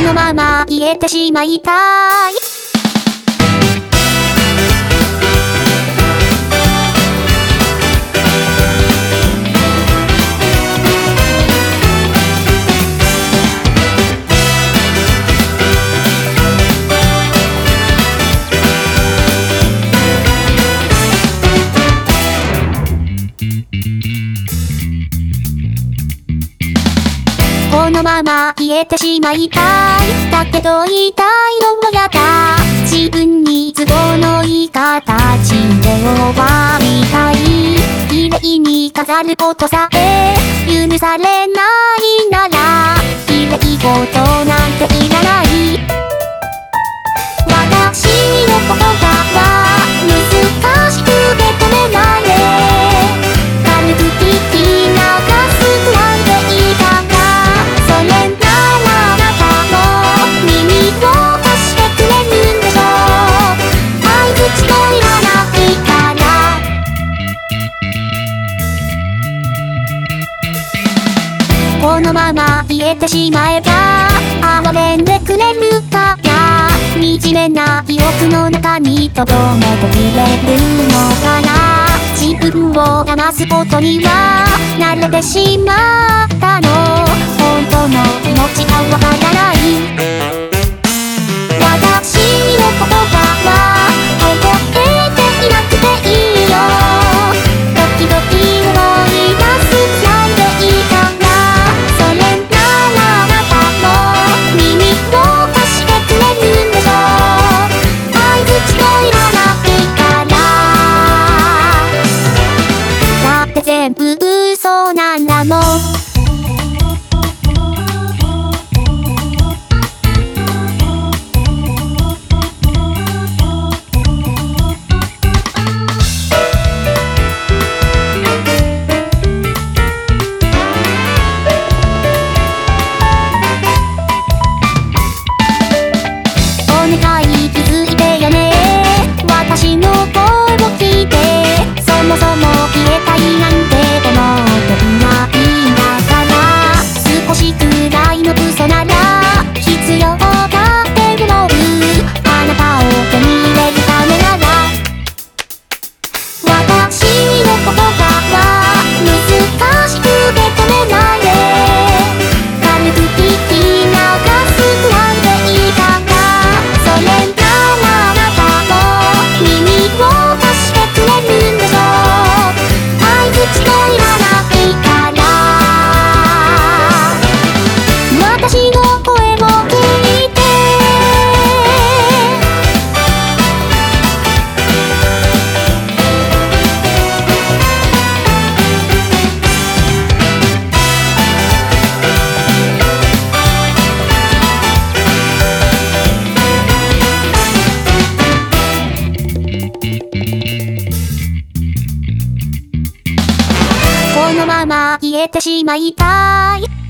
のまま消えてしまいたい。このまま消えてしまいたいだけど言いたいのもやだ自分に都合のいい形で終わりたい。綺麗に飾ることさえ許されないなら綺麗事なんていらない。のまま消えてしまえば哀れんでくれるかや。惨めな記憶の中にとどめてくれるのかな。自分を騙すことには慣れてしまったの。本当の気持ちがわからない。から消えてしまいたい。